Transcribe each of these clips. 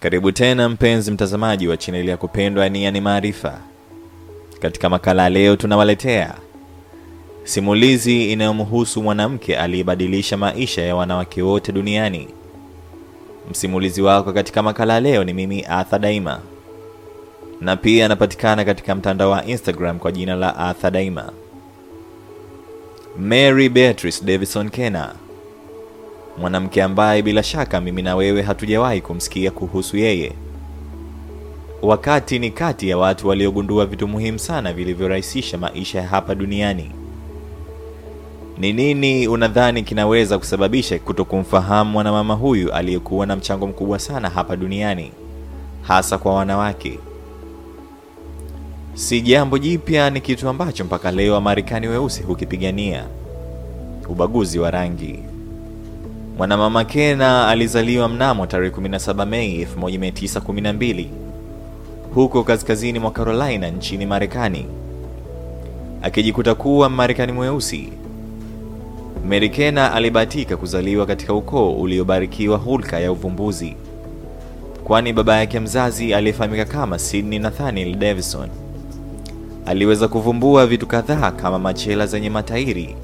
Karibu tena mpenzi mtazamaji wa chaneli ya kupendwa Nia ni Maarifa. Katika makala ya leo tunawaletea simulizi inayomhusu mwanamke aliyebadilisha maisha ya wanawake wote duniani. Msimulizi wako katika makala ya leo ni mimi Arthur Daima, na pia anapatikana katika mtandao wa Instagram kwa jina la Arthur Daima. Mary Beatrice Davison Kena, mwanamke ambaye bila shaka mimi na wewe hatujawahi kumsikia kuhusu yeye. Wakati ni kati ya watu waliogundua vitu muhimu sana vilivyorahisisha maisha ya hapa duniani. Ni nini unadhani kinaweza kusababisha kutokumfahamu mwanamama huyu aliyekuwa na mchango mkubwa sana hapa duniani, hasa kwa wanawake? Si jambo jipya, ni kitu ambacho mpaka leo Wamarekani weusi hukipigania: ubaguzi wa rangi. Mwanamama Kena alizaliwa mnamo tarehe 17 Mei 1912 huko kaskazini mwa Carolina nchini Marekani, akijikuta kuwa Mmarekani mweusi. Mary Kena alibahatika kuzaliwa katika ukoo uliobarikiwa hulka ya uvumbuzi, kwani baba yake mzazi aliyefahamika kama Sidney Nathaniel Davison aliweza kuvumbua vitu kadhaa kama machela zenye matairi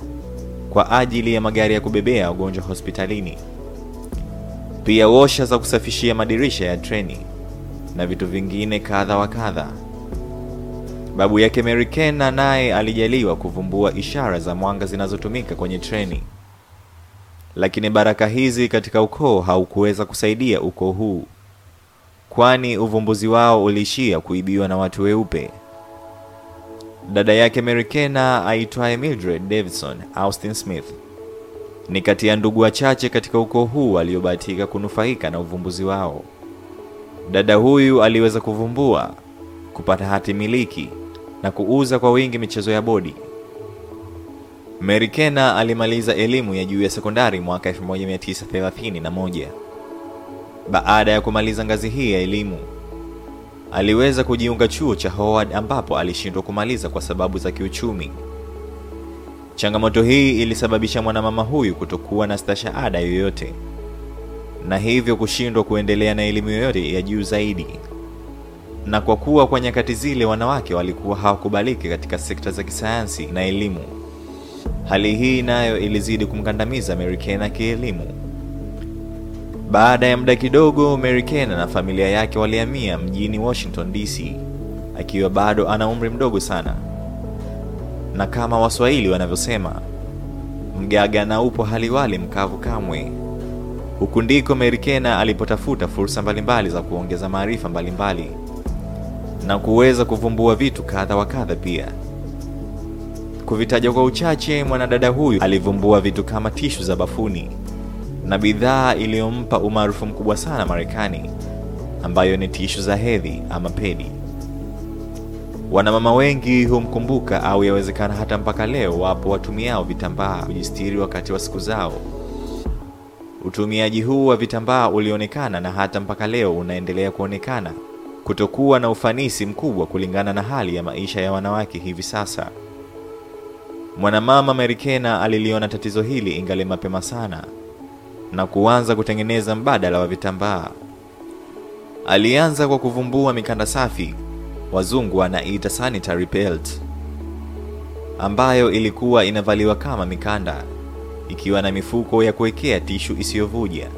kwa ajili ya magari ya kubebea wagonjwa hospitalini, pia washa za kusafishia madirisha ya treni na vitu vingine kadha wa kadha. Babu yake Mary Kena naye alijaliwa kuvumbua ishara za mwanga zinazotumika kwenye treni, lakini baraka hizi katika ukoo haukuweza kusaidia ukoo huu, kwani uvumbuzi wao uliishia kuibiwa na watu weupe. Dada yake Kena aitwaye Mildred Davidson Austin Smith ni kati ya ndugu wachache katika ukoo huu waliobahatika kunufaika na uvumbuzi wao. Dada huyu aliweza kuvumbua, kupata hati miliki na kuuza kwa wingi michezo ya bodi. Kena alimaliza elimu ya juu ya sekondari mwaka 1931. Baada ya kumaliza ngazi hii ya elimu aliweza kujiunga chuo cha Howard ambapo alishindwa kumaliza kwa sababu za kiuchumi. Changamoto hii ilisababisha mwanamama huyu kutokuwa na stashahada yoyote na hivyo kushindwa kuendelea na elimu yoyote ya juu zaidi. Na kwa kuwa kwa nyakati zile wanawake walikuwa hawakubaliki katika sekta za kisayansi na elimu, hali hii nayo ilizidi kumkandamiza Mary Kena kielimu. Baada ya muda kidogo, Mary na familia yake walihamia mjini Washington DC akiwa bado ana umri mdogo sana, na kama Waswahili wanavyosema, mgaga na upo haliwali mkavu kamwe. Huku ndiko Mary alipotafuta fursa mbalimbali za kuongeza maarifa mbalimbali na kuweza kuvumbua vitu kadha wa kadha. Pia kuvitaja kwa uchache, mwanadada huyu alivumbua vitu kama tishu za bafuni na bidhaa iliyompa umaarufu mkubwa sana Marekani, ambayo ni tishu za hedhi ama pedi. Wanamama wengi humkumbuka au yawezekana hata mpaka leo wapo watumiao vitambaa kujistiri wakati wa siku zao. Utumiaji huu wa vitambaa ulionekana na hata mpaka leo unaendelea kuonekana kutokuwa na ufanisi mkubwa kulingana na hali ya maisha ya wanawake hivi sasa. Mwanamama Mary Kena aliliona tatizo hili ingali mapema sana na kuanza kutengeneza mbadala wa vitambaa. Alianza kwa kuvumbua mikanda safi, wazungu wanaita sanitary belt, ambayo ilikuwa inavaliwa kama mikanda ikiwa na mifuko ya kuwekea tishu isiyovuja.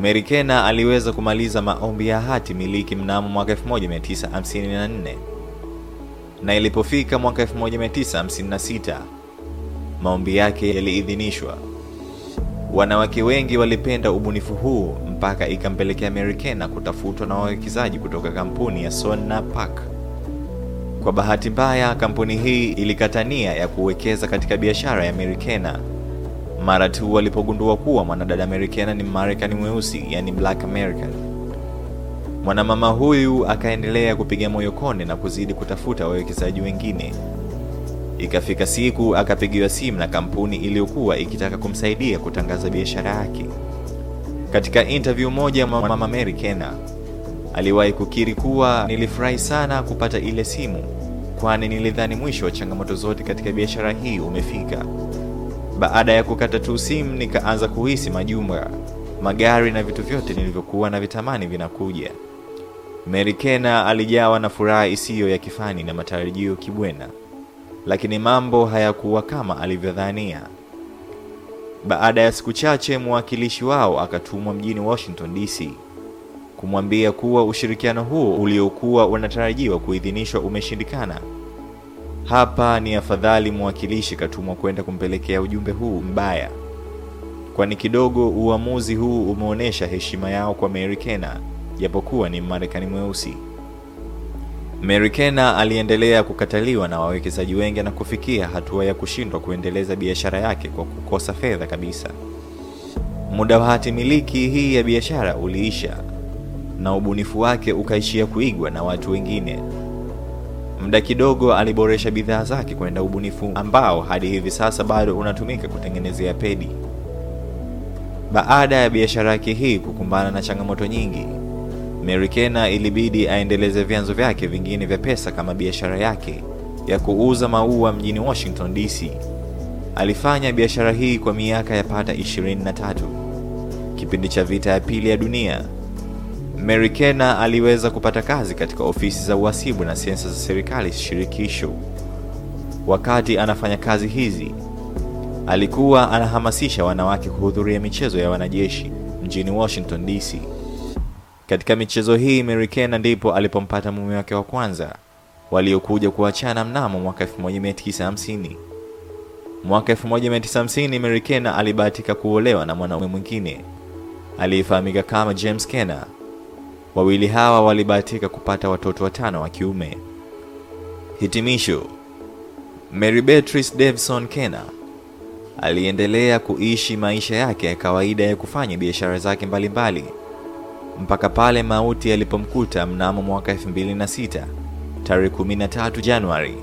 Merikena Kena aliweza kumaliza maombi ya hati miliki mnamo mwaka 1954 na ilipofika mwaka 1956 maombi yake yaliidhinishwa. Wanawake wengi walipenda ubunifu huu mpaka ikampelekea Mary Kena kutafutwa na wawekezaji kutoka kampuni ya Sona Park. Kwa bahati mbaya, kampuni hii ilikatania ya kuwekeza katika biashara ya Mary Kena mara tu walipogundua kuwa mwanadada Mary Kena ni marekani mweusi, yani black American. Mwanamama huyu akaendelea kupiga moyo kone na kuzidi kutafuta wawekezaji wengine. Ikafika siku akapigiwa simu na kampuni iliyokuwa ikitaka kumsaidia kutangaza biashara yake. Katika interview moja, mama Mary Kena aliwahi kukiri kuwa, nilifurahi sana kupata ile simu, kwani nilidhani mwisho wa changamoto zote katika biashara hii umefika. Baada ya kukata tu simu, nikaanza kuhisi majumba magari na vitu vyote nilivyokuwa na vitamani vinakuja. Mary Kena alijawa na furaha isiyo ya kifani na matarajio kibwena, lakini mambo hayakuwa kama alivyodhania. Baada ya siku chache, mwakilishi wao akatumwa mjini Washington DC kumwambia kuwa ushirikiano huo uliokuwa unatarajiwa kuidhinishwa umeshindikana. Hapa ni afadhali mwakilishi katumwa kwenda kumpelekea ujumbe huu mbaya, kwani kidogo uamuzi huu umeonyesha heshima yao kwa Mary Kena, japokuwa ni Mmarekani mweusi. Mary Kena aliendelea kukataliwa na wawekezaji wengi na kufikia hatua ya kushindwa kuendeleza biashara yake kwa kukosa fedha kabisa. Muda wa hati miliki hii ya biashara uliisha na ubunifu wake ukaishia kuigwa na watu wengine. Muda kidogo aliboresha bidhaa zake kwenda ubunifu ambao hadi hivi sasa bado unatumika kutengenezea pedi. Baada ya biashara yake hii kukumbana na changamoto nyingi, Mary Kena ilibidi aendeleze vyanzo vyake vingine vya pesa kama biashara yake ya kuuza maua mjini Washington DC. Alifanya biashara hii kwa miaka ya pata 23. Kipindi cha vita ya pili ya dunia, Mary Kena aliweza kupata kazi katika ofisi za uhasibu na sensa za serikali shirikisho. Wakati anafanya kazi hizi, alikuwa anahamasisha wanawake kuhudhuria michezo ya wanajeshi mjini Washington DC. Katika michezo hii Mary Kena ndipo alipompata mume wake wa kwanza waliokuja kuachana mnamo mwaka 1950. Mwaka 1950 Mary Kena alibahatika kuolewa na mwanaume mwingine aliyefahamika kama James Kena. Wawili hawa walibahatika kupata watoto watano wa kiume. Hitimisho, Mary Beatrice Davison Kena aliendelea kuishi maisha yake ya kawaida ya kufanya biashara zake mbalimbali mpaka pale mauti yalipomkuta mnamo mwaka 2006 tarehe 13 Januari